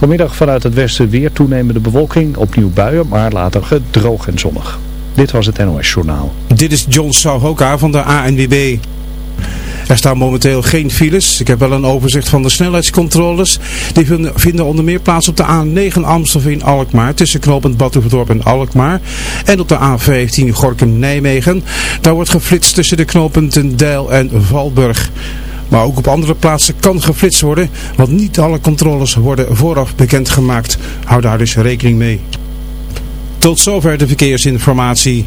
Vanmiddag vanuit het westen weer toenemende bewolking, opnieuw buien, maar later droog en zonnig. Dit was het NOS Journaal. Dit is John Souhoka van de ANWB. Er staan momenteel geen files. Ik heb wel een overzicht van de snelheidscontroles. Die vinden onder meer plaats op de A9 Amstelveen-Alkmaar tussen knooppunt Badhoevedorp en Alkmaar. En op de A15 Gorkum-Nijmegen. Daar wordt geflitst tussen de knooppunten Deil en Valburg. Maar ook op andere plaatsen kan geflitst worden, want niet alle controles worden vooraf bekendgemaakt. Hou daar dus rekening mee. Tot zover de verkeersinformatie.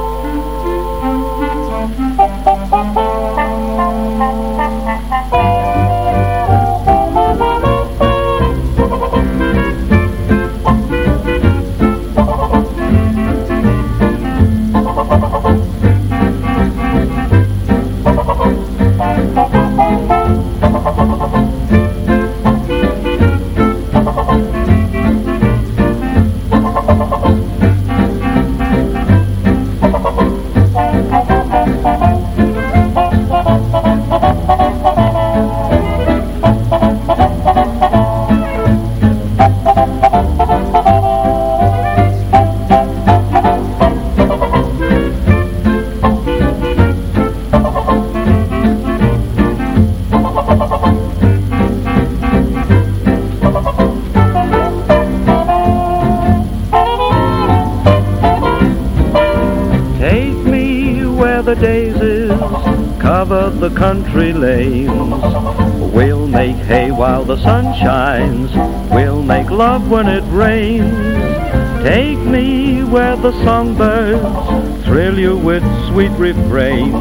Where the songbirds thrill you with sweet refrains.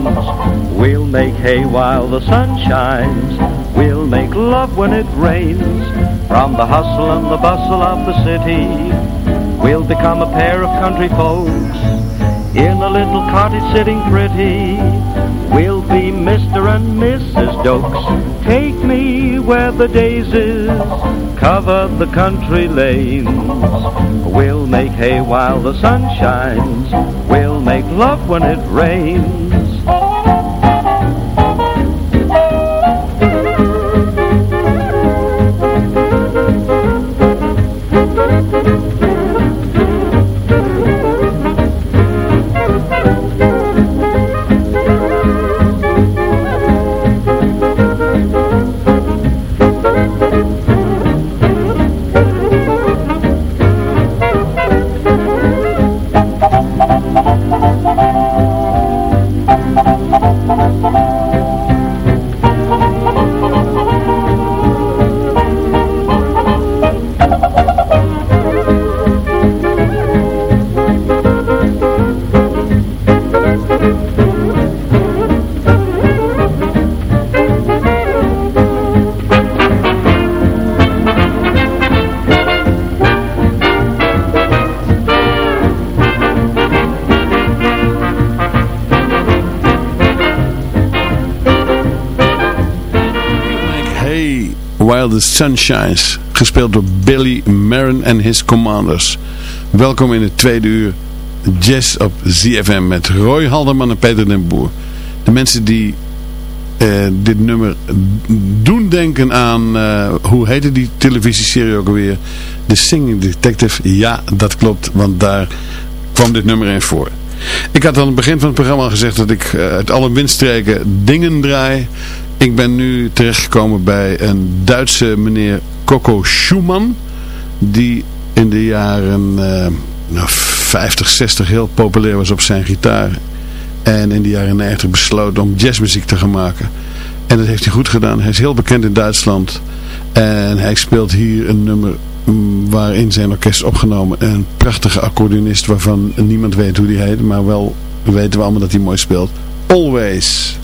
We'll make hay while the sun shines. We'll make love when it rains. From the hustle and the bustle of the city, we'll become a pair of country folks in a little cottage sitting pretty. We'll be Mr. and Mrs. Dokes. Take me where the daisies cover the country lanes. We'll make hay while the sun shines. We'll make love when it rains. The Sunshines, gespeeld door Billy Marin en his Commanders. Welkom in het tweede uur Jazz op ZFM met Roy Halderman en Peter den Boer. De mensen die eh, dit nummer doen denken aan, uh, hoe heette die televisieserie ook alweer? The Singing Detective. Ja, dat klopt, want daar kwam dit nummer in voor. Ik had aan het begin van het programma gezegd dat ik uh, uit alle windstreken dingen draai. Ik ben nu terechtgekomen bij een Duitse meneer Coco Schumann. Die in de jaren nou, 50, 60 heel populair was op zijn gitaar. En in de jaren 90 besloot om jazzmuziek te gaan maken. En dat heeft hij goed gedaan. Hij is heel bekend in Duitsland. En hij speelt hier een nummer mm, waarin zijn orkest opgenomen. Een prachtige accordeonist waarvan niemand weet hoe die heet. Maar wel weten we allemaal dat hij mooi speelt. Always.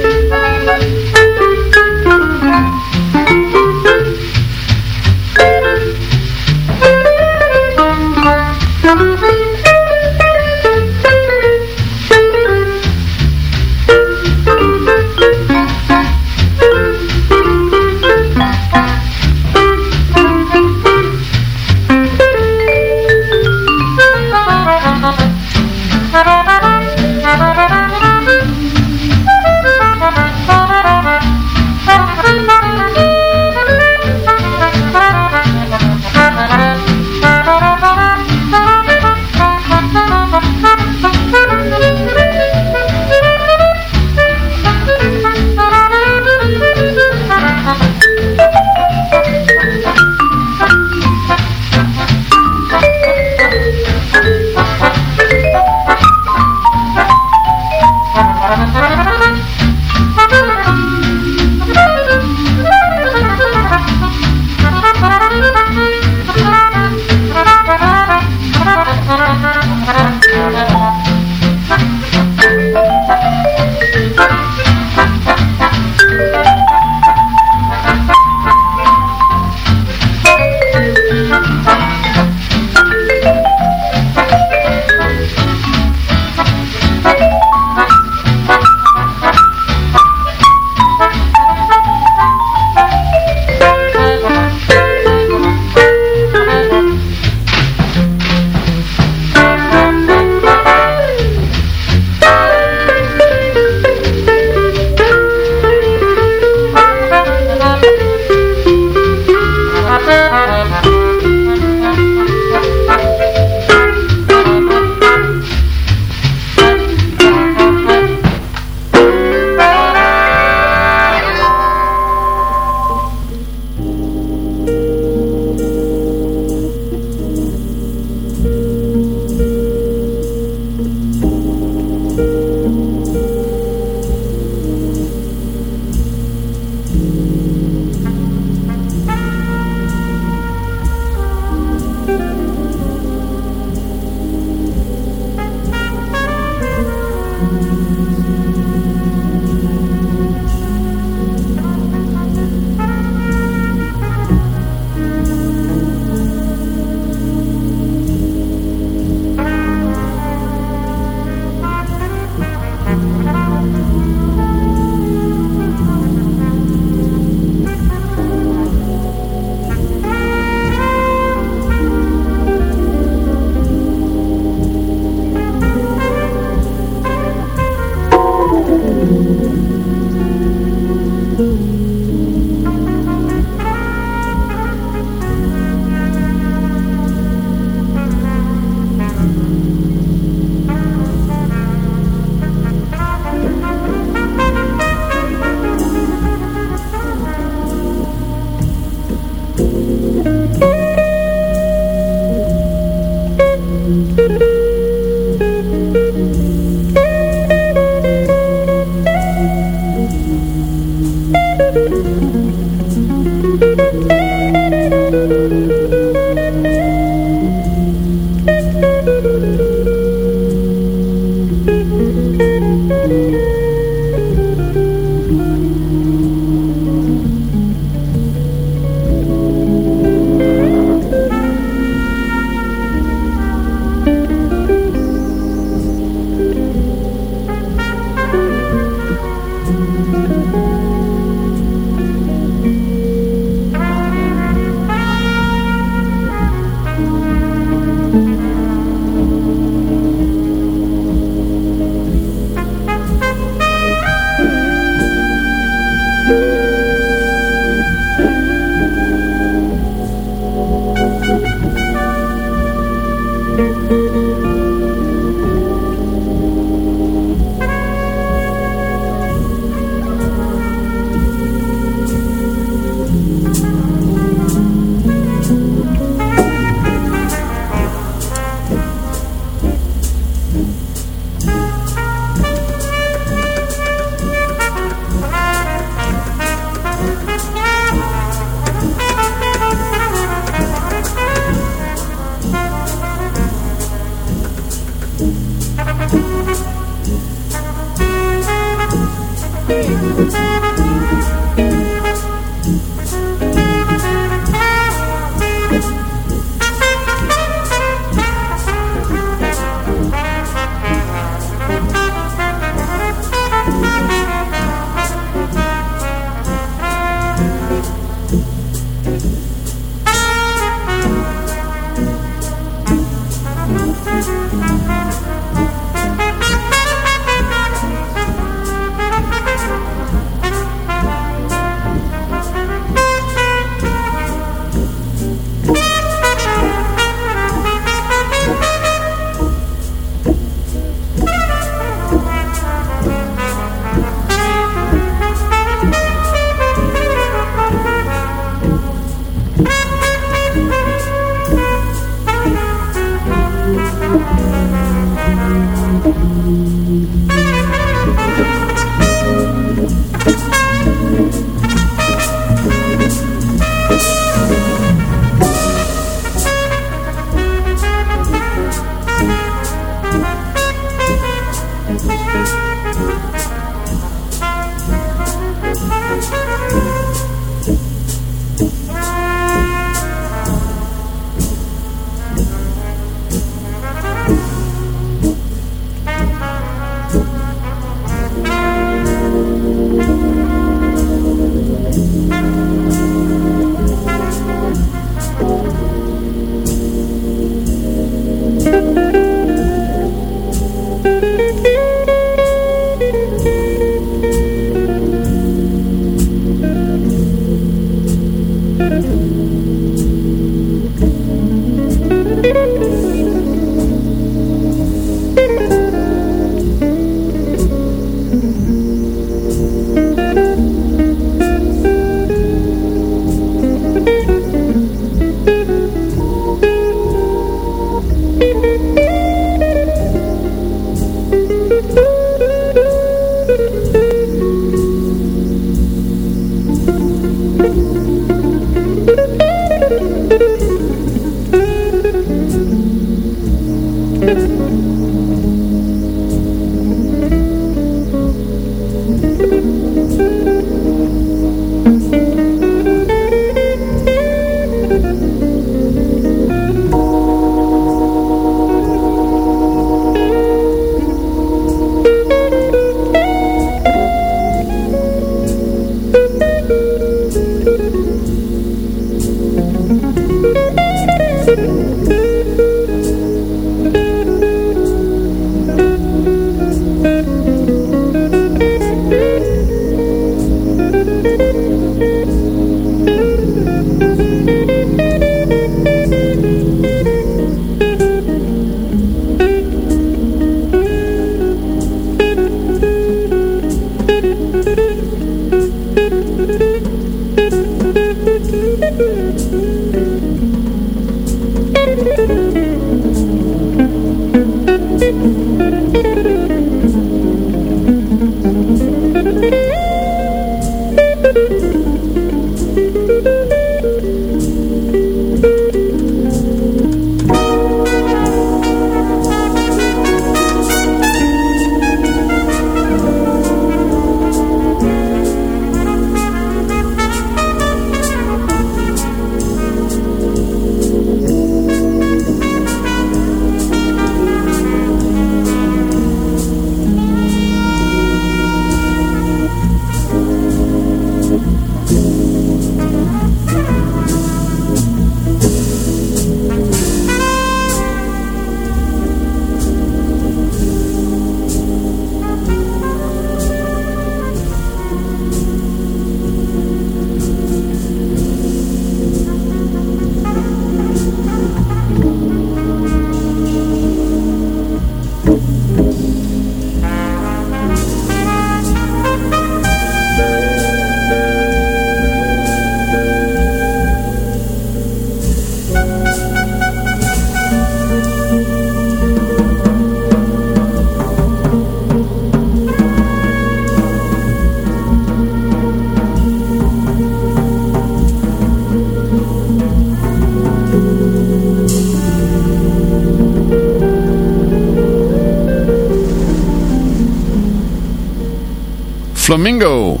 Flamingo.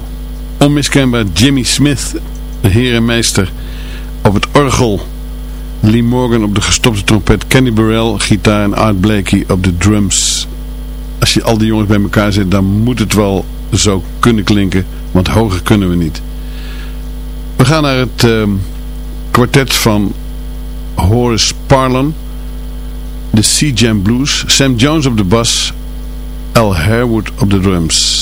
Onmiskenbaar Jimmy Smith, de herenmeester, op het orgel. Lee Morgan op de gestopte trompet, Kenny Burrell, gitaar en Art Blakey op de drums. Als je al die jongens bij elkaar zet, dan moet het wel zo kunnen klinken, want hoger kunnen we niet. We gaan naar het uh, kwartet van Horace Parlan, de Sea Jam Blues, Sam Jones op de bas, Al Harewood op de drums.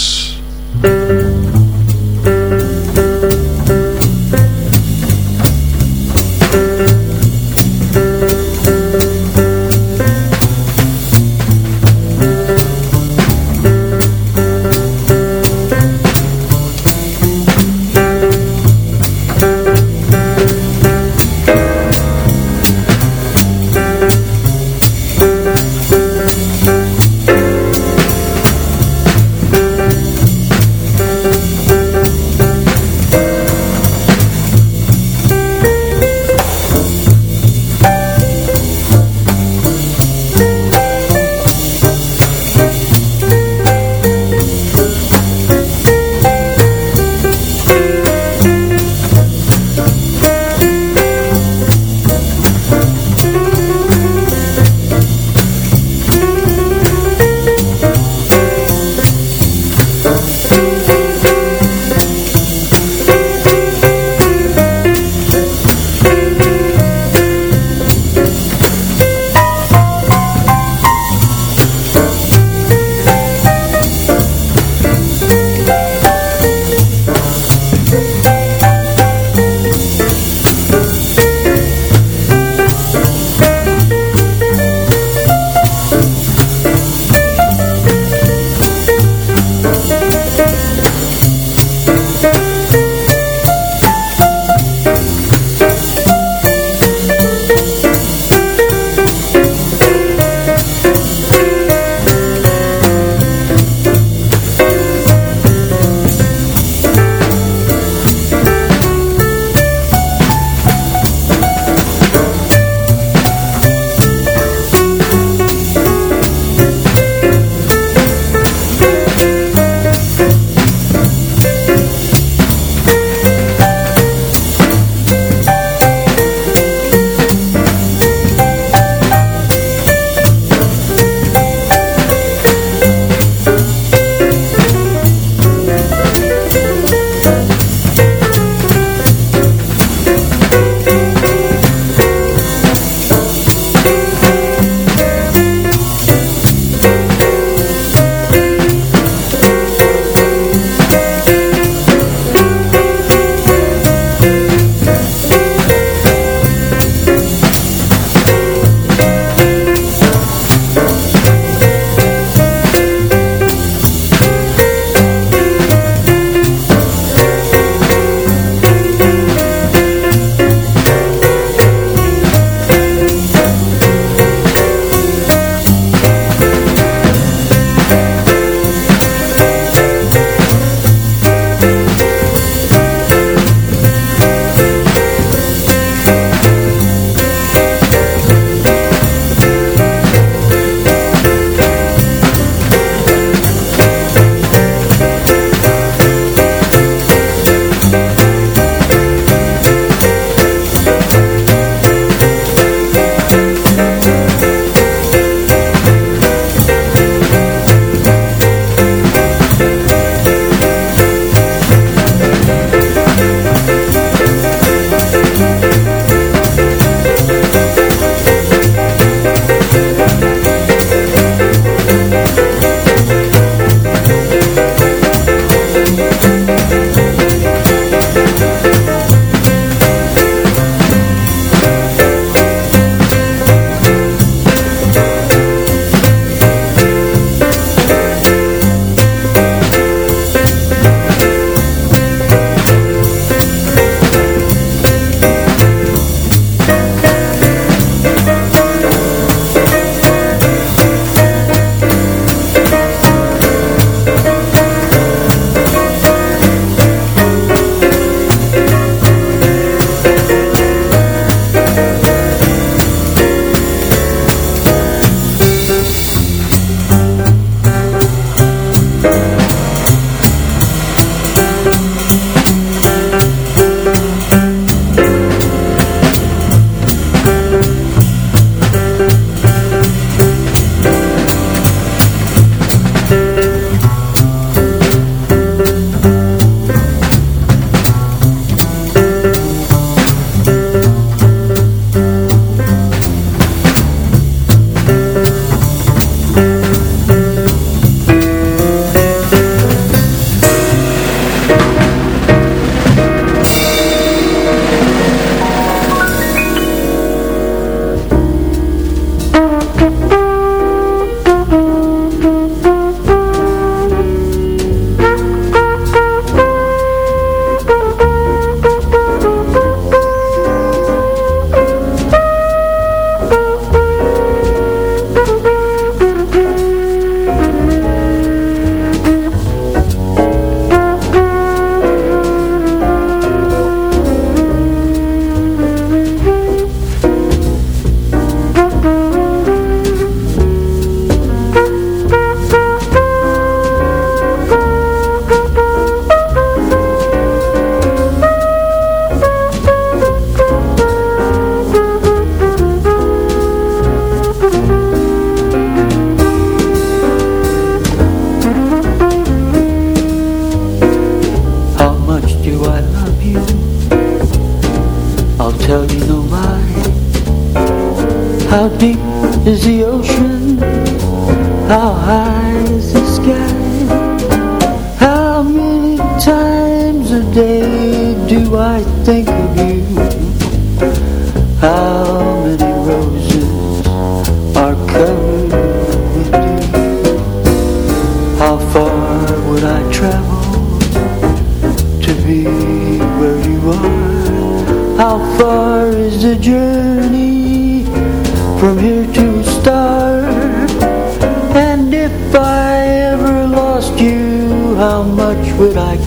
How deep is the ocean?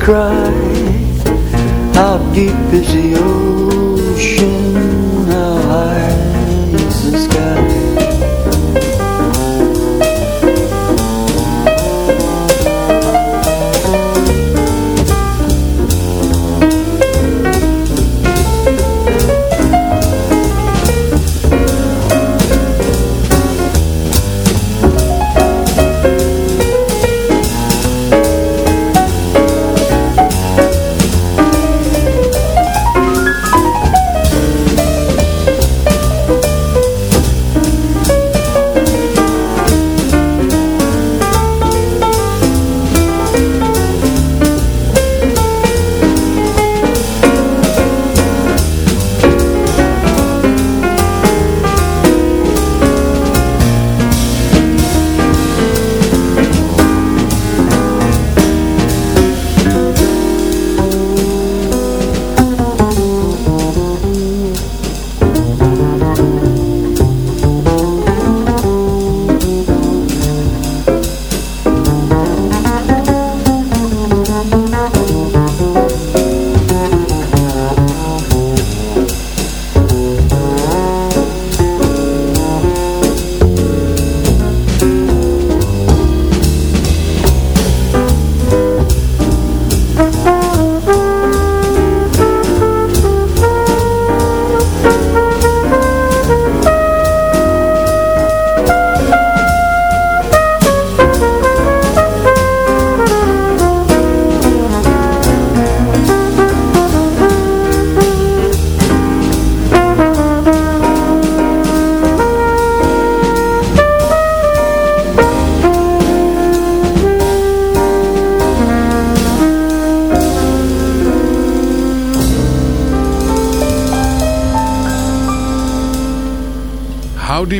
Cry?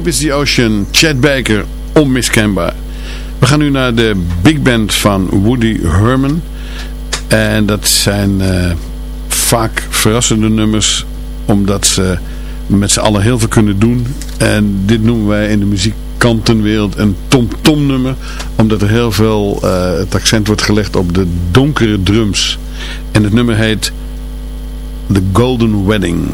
Is the Ocean, Chad Baker, onmiskenbaar. We gaan nu naar de big band van Woody Herman. En dat zijn eh, vaak verrassende nummers, omdat ze met z'n allen heel veel kunnen doen. En dit noemen wij in de muziekkantenwereld een tom-tom nummer, omdat er heel veel eh, het accent wordt gelegd op de donkere drums. En het nummer heet The Golden Wedding.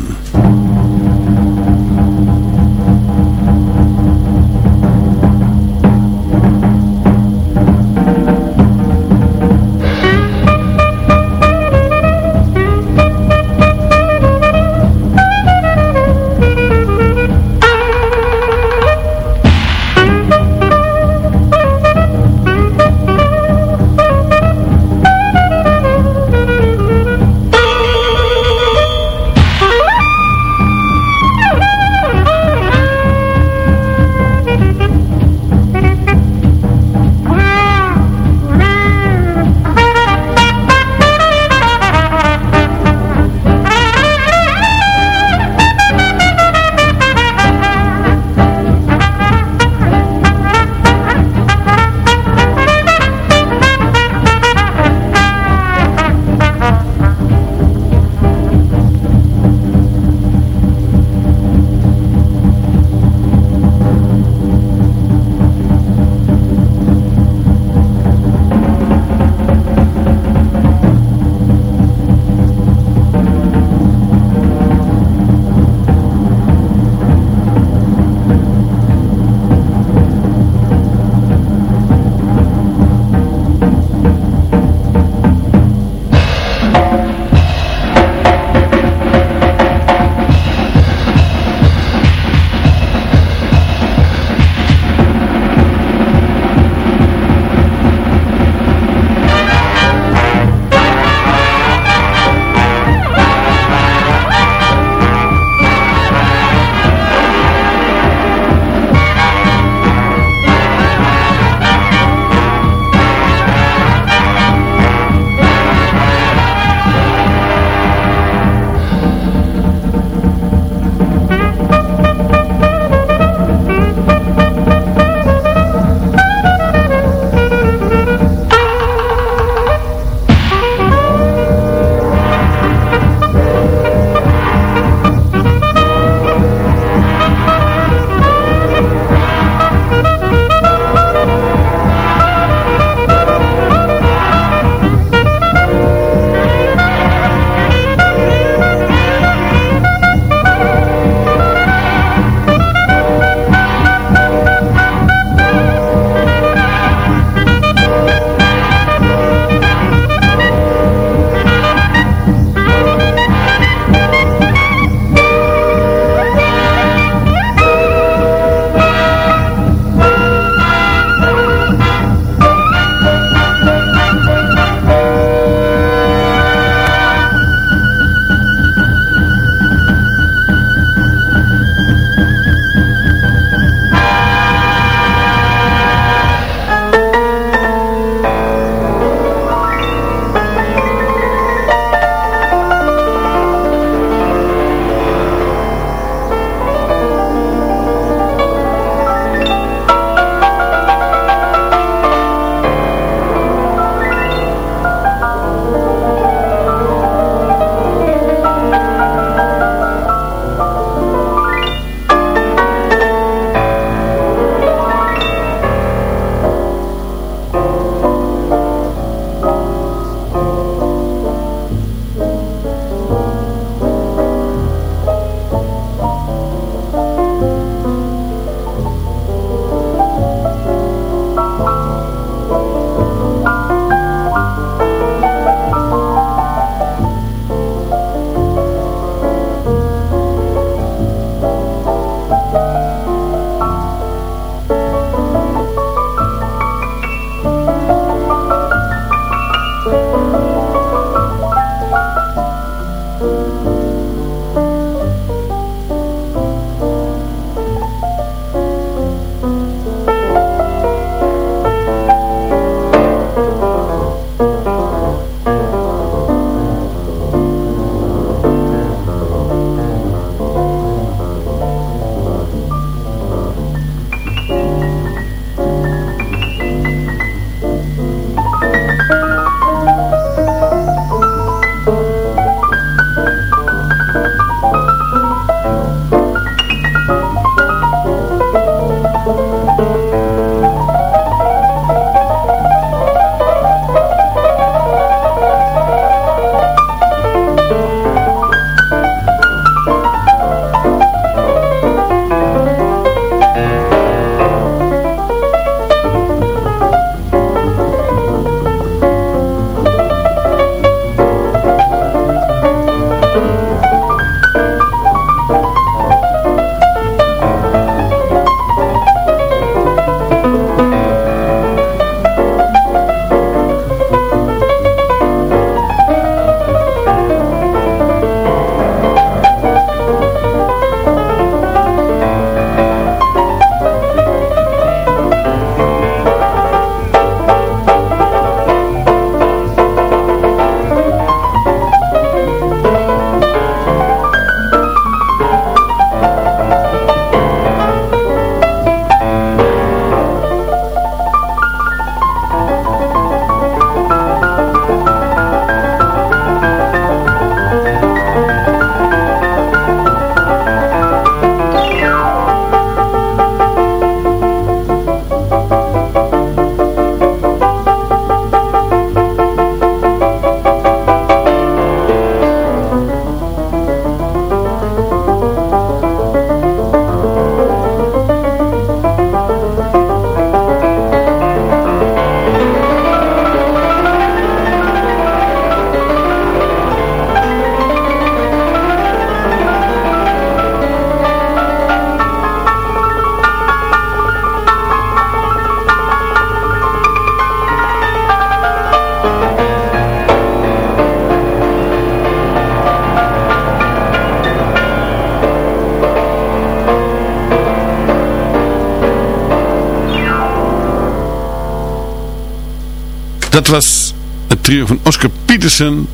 Dat was het trio van Oscar Peterson.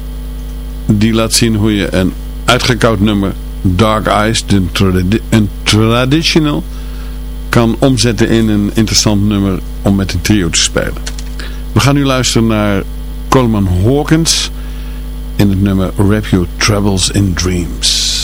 Die laat zien hoe je een uitgekoud nummer Dark Eyes, een, een traditional, kan omzetten in een interessant nummer om met een trio te spelen. We gaan nu luisteren naar Coleman Hawkins in het nummer Wrap Your Troubles in Dreams.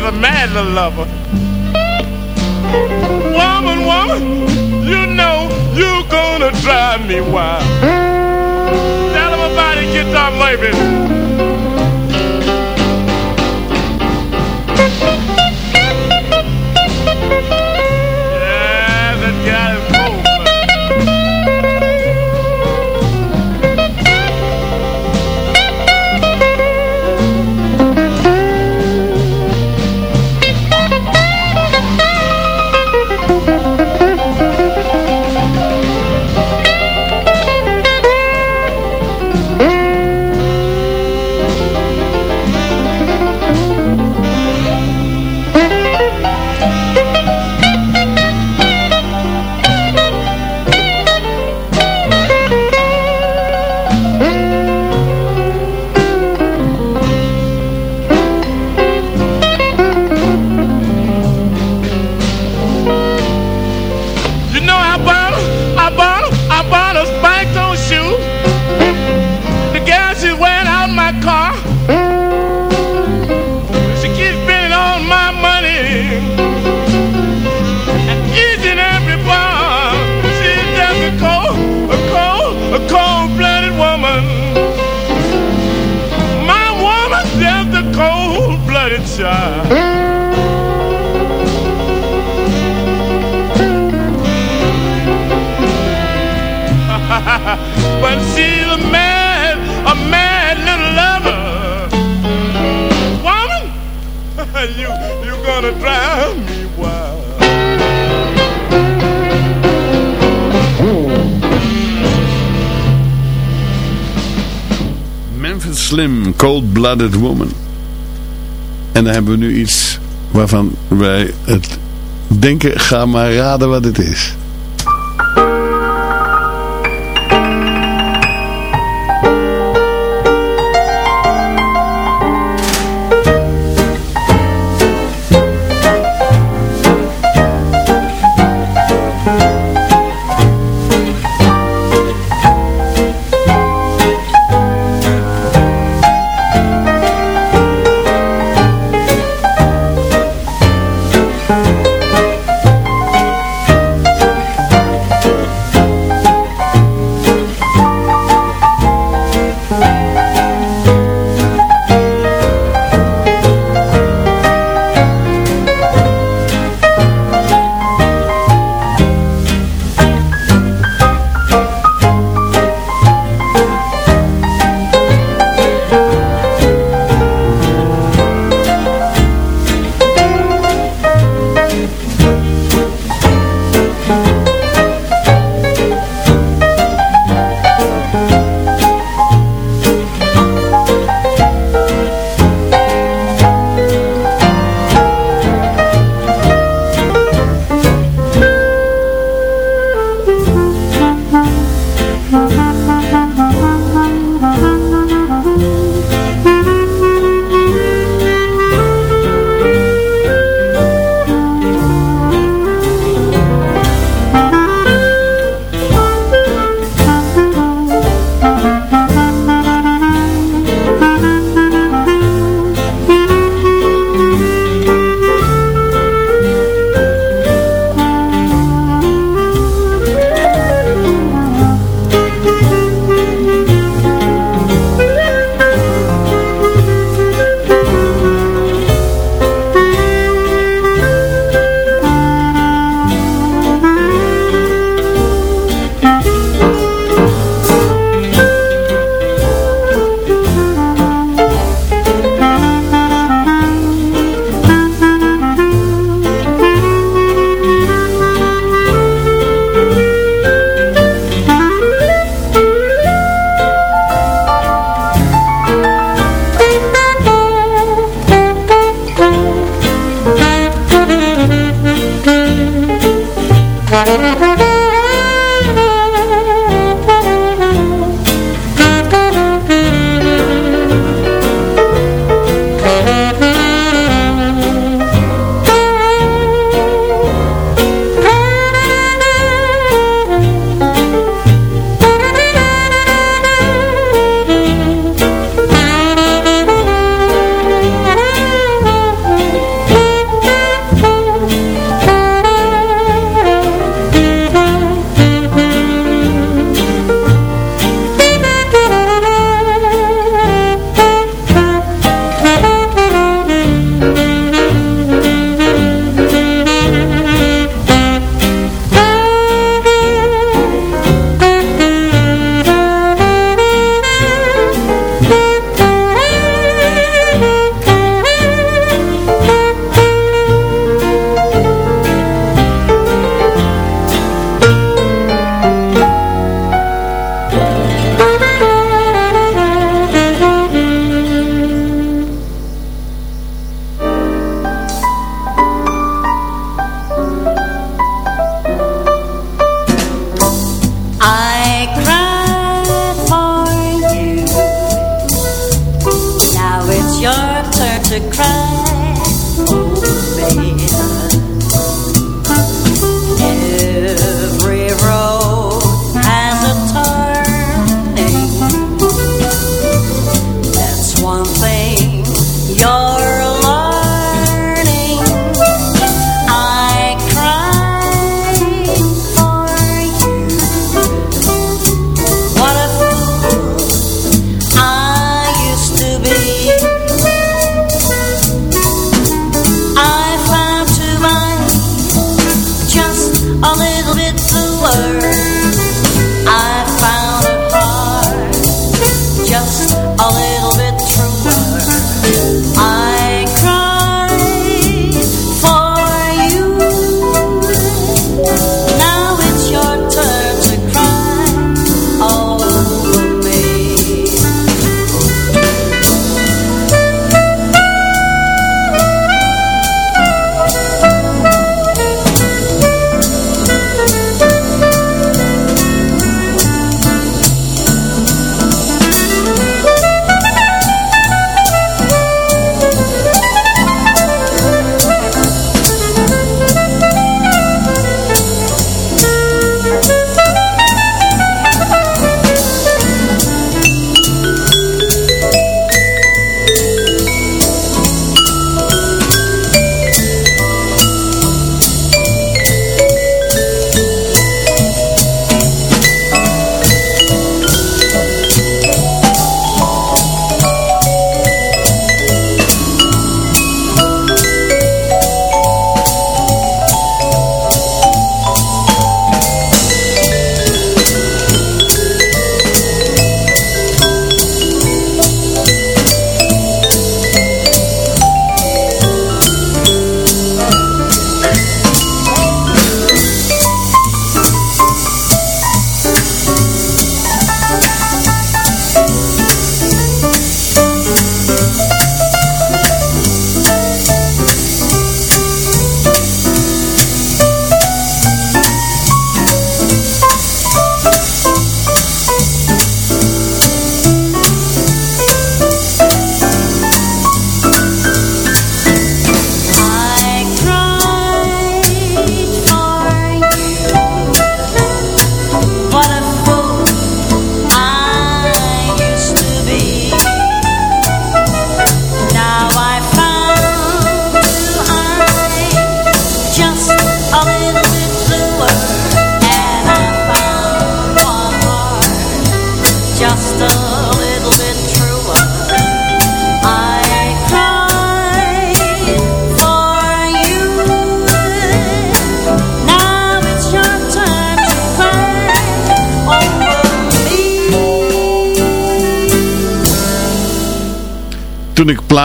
She's a mad little lover. Woman, woman, you know you're gonna drive me wild. Tell him about it, get stop laughing. Yeah, a mad, a. Memphis Slim, Cold Blooded Woman. En dan hebben we nu iets waarvan wij het denken, ga maar raden wat het is.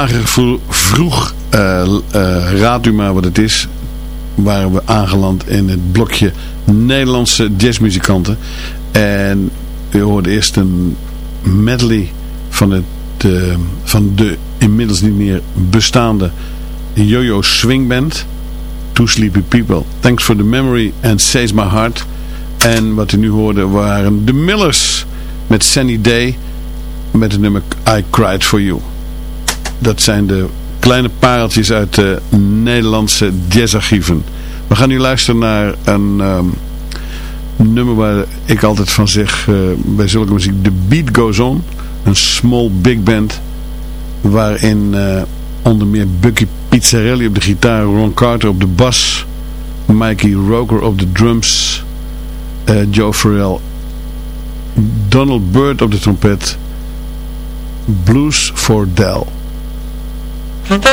Vro- vroeg, eh, eh, raad u maar wat het is, waren we aangeland in het blokje Nederlandse jazzmuzikanten. En u hoorde eerst een medley van, het, eh, van de inmiddels niet meer bestaande Yo-Yo Swing Band. Two Sleepy People, Thanks for the Memory and Says My Heart. En wat u nu hoorde waren de Millers met Sunny Day met het nummer I Cried For You. Dat zijn de kleine pareltjes uit de Nederlandse jazzarchieven. We gaan nu luisteren naar een ehm, nummer waar ik altijd van zeg eh, bij zulke muziek. The Beat Goes On. Een small big band waarin eh, onder meer Bucky Pizzarelli op de gitaar, Ron Carter op de bas, Mikey Roker op de drums, eh, Joe Farrell, Donald Byrd op de trompet, Blues for Dell. Thank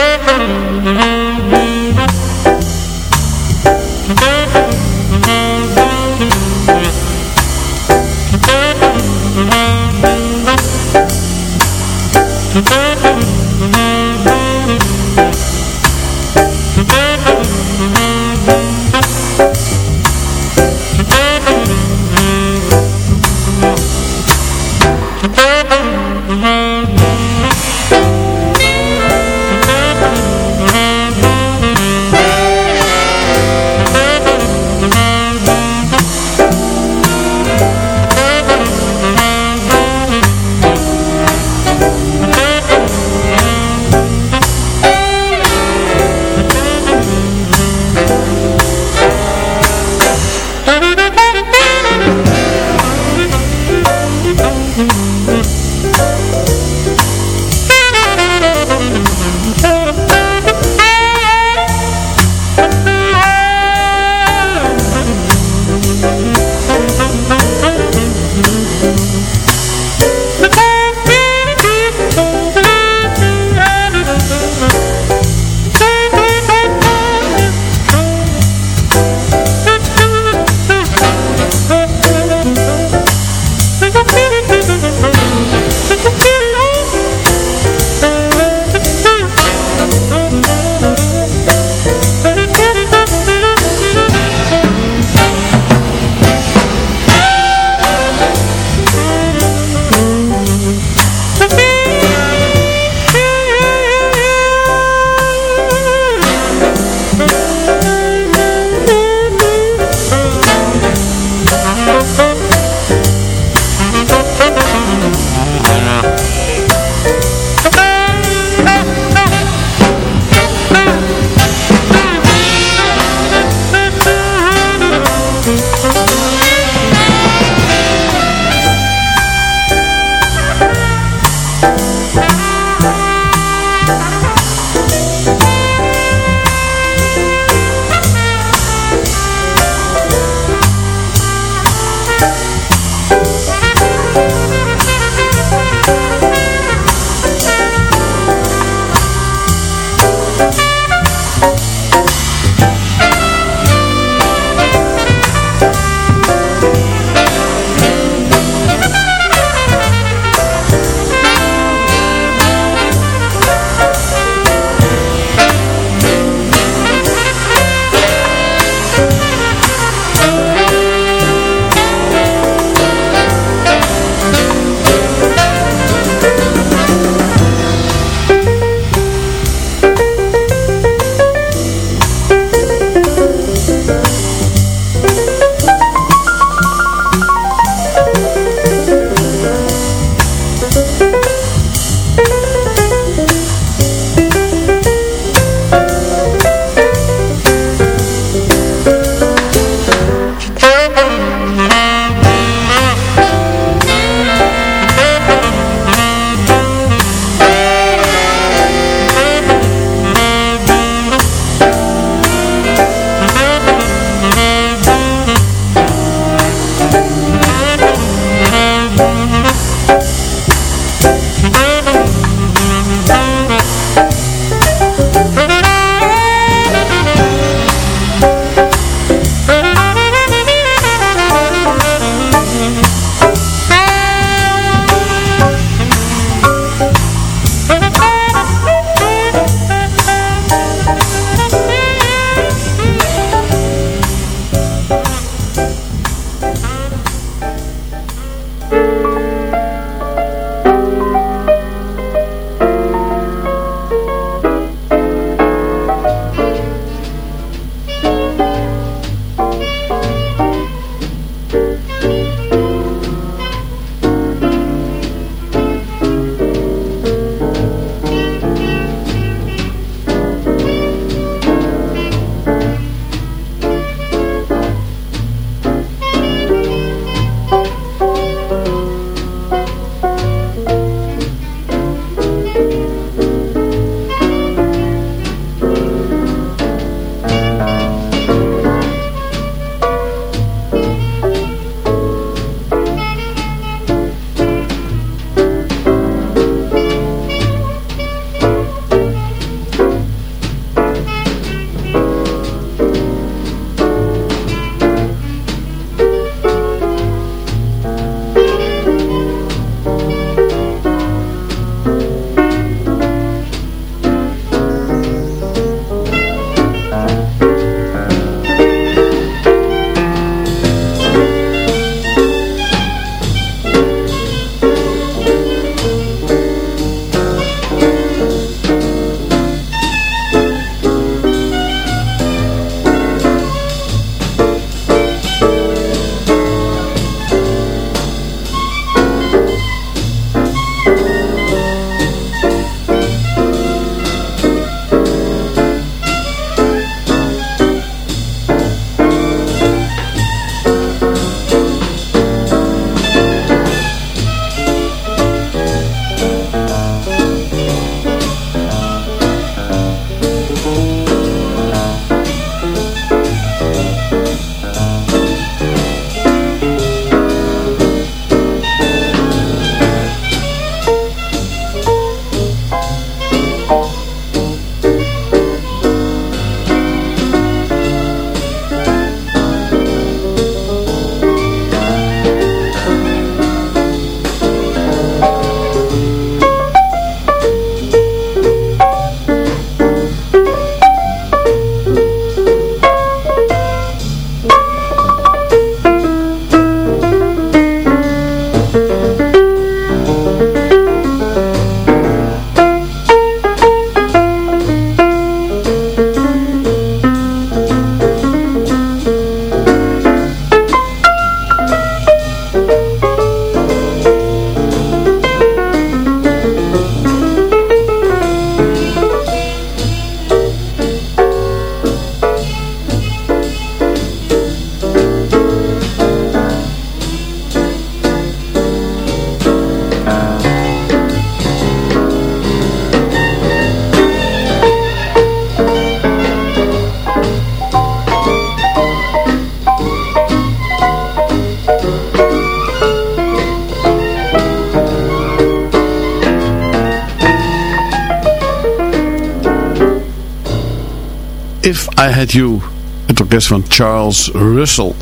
I Had You, het orkest van Charles Russell.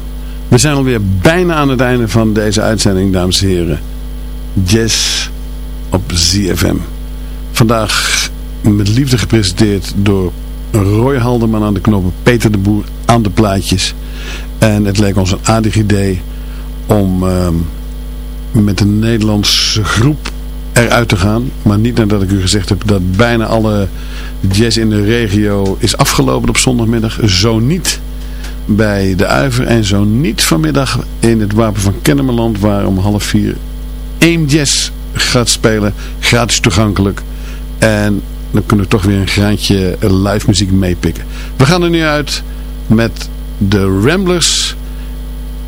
We zijn alweer bijna aan het einde van deze uitzending, dames en heren. Jazz op ZFM. Vandaag met liefde gepresenteerd door Roy Halderman aan de knoppen, Peter de Boer aan de plaatjes. En het leek ons een aardig idee om ehm, met een Nederlandse groep eruit te gaan. Maar niet nadat ik u gezegd heb dat bijna alle jazz in de regio is afgelopen op zondagmiddag. Zo niet bij de Uiver en zo niet vanmiddag in het Wapen van Kennemerland waar om half vier één Jazz gaat spelen. Gratis toegankelijk. En dan kunnen we toch weer een graantje live muziek meepikken. We gaan er nu uit met de Ramblers.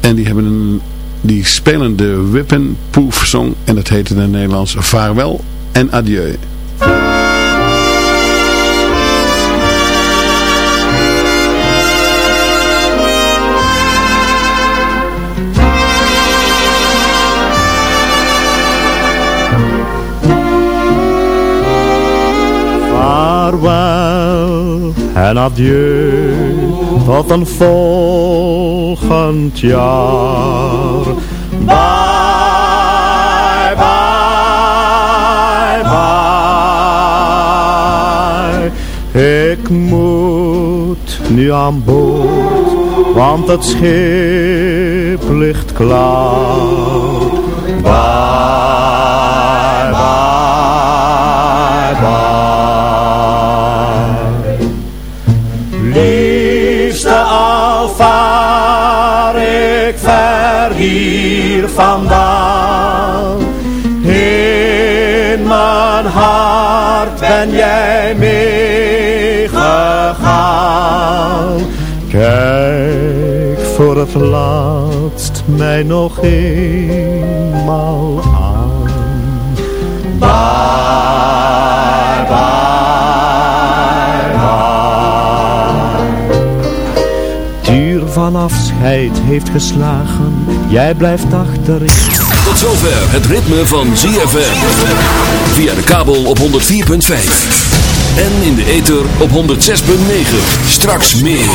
En die, hebben een, die spelen de Whippen Poof Song. En dat heet in het Nederlands Vaarwel en Adieu. Vaarwel en adieu tot een volgend jaar. Bye, bye, bye. Ik moet nu aan boord, want het schip ligt klaar. Bye, bye, bye. Vandaan. In mijn hart ben jij meegegaan. Kijk voor het laatst mij nog eenmaal aan. Bye, van afscheid heeft geslagen, jij blijft achter. Tot zover het ritme van ZFM. Via de kabel op 104.5. En in de ether op 106.9. Straks meer.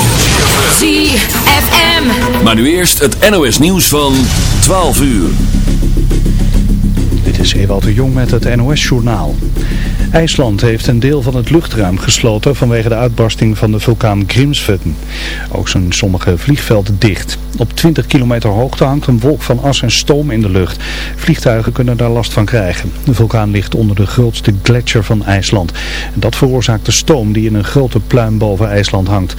ZFM. Maar nu eerst het NOS nieuws van 12 uur. Dit is Ewald de Jong met het NOS-journaal. IJsland heeft een deel van het luchtruim gesloten vanwege de uitbarsting van de vulkaan Grimsvötn. Ook zijn sommige vliegvelden dicht. Op 20 kilometer hoogte hangt een wolk van as en stoom in de lucht. Vliegtuigen kunnen daar last van krijgen. De vulkaan ligt onder de grootste gletsjer van IJsland. Dat veroorzaakt de stoom die in een grote pluim boven IJsland hangt.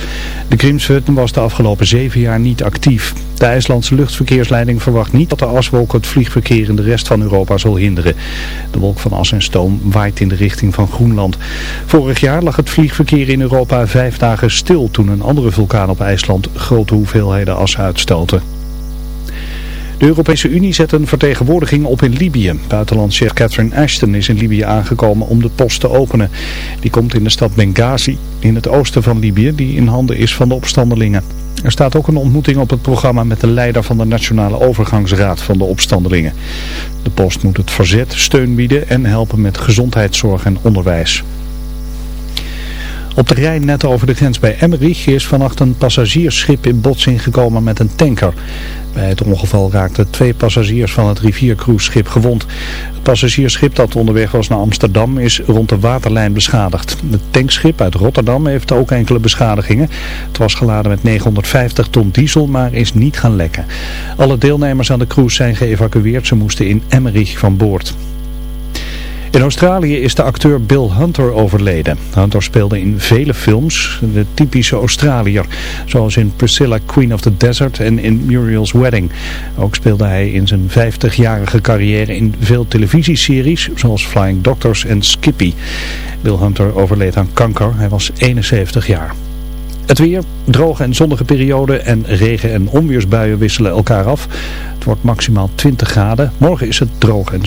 De Grimsvötn was de afgelopen zeven jaar niet actief. De IJslandse luchtverkeersleiding verwacht niet dat de aswolk het vliegverkeer in de rest van Europa zal hinderen. De wolk van as en stoom waait in de richting van Groenland. Vorig jaar lag het vliegverkeer in Europa vijf dagen stil toen een andere vulkaan op IJsland grote hoeveelheden as uitstoten. De Europese Unie zet een vertegenwoordiging op in Libië. Buitenlandschef Catherine Ashton is in Libië aangekomen om de post te openen. Die komt in de stad Benghazi in het oosten van Libië die in handen is van de opstandelingen. Er staat ook een ontmoeting op het programma met de leider van de Nationale Overgangsraad van de opstandelingen. De post moet het verzet steun bieden en helpen met gezondheidszorg en onderwijs. Op de Rijn net over de grens bij Emmerich is vannacht een passagiersschip in botsing gekomen met een tanker. Bij het ongeval raakten twee passagiers van het riviercruiseschip gewond. Het passagiersschip dat onderweg was naar Amsterdam is rond de waterlijn beschadigd. Het tankschip uit Rotterdam heeft ook enkele beschadigingen. Het was geladen met 950 ton diesel, maar is niet gaan lekken. Alle deelnemers aan de cruise zijn geëvacueerd. Ze moesten in Emmerich van boord. In Australië is de acteur Bill Hunter overleden. Hunter speelde in vele films de typische Australiër, zoals in Priscilla Queen of the Desert en in Muriel's Wedding. Ook speelde hij in zijn 50-jarige carrière in veel televisieseries, zoals Flying Doctors en Skippy. Bill Hunter overleed aan kanker, hij was 71 jaar. Het weer, droge en zonnige periode en regen- en onweersbuien wisselen elkaar af. Het wordt maximaal 20 graden. Morgen is het droog en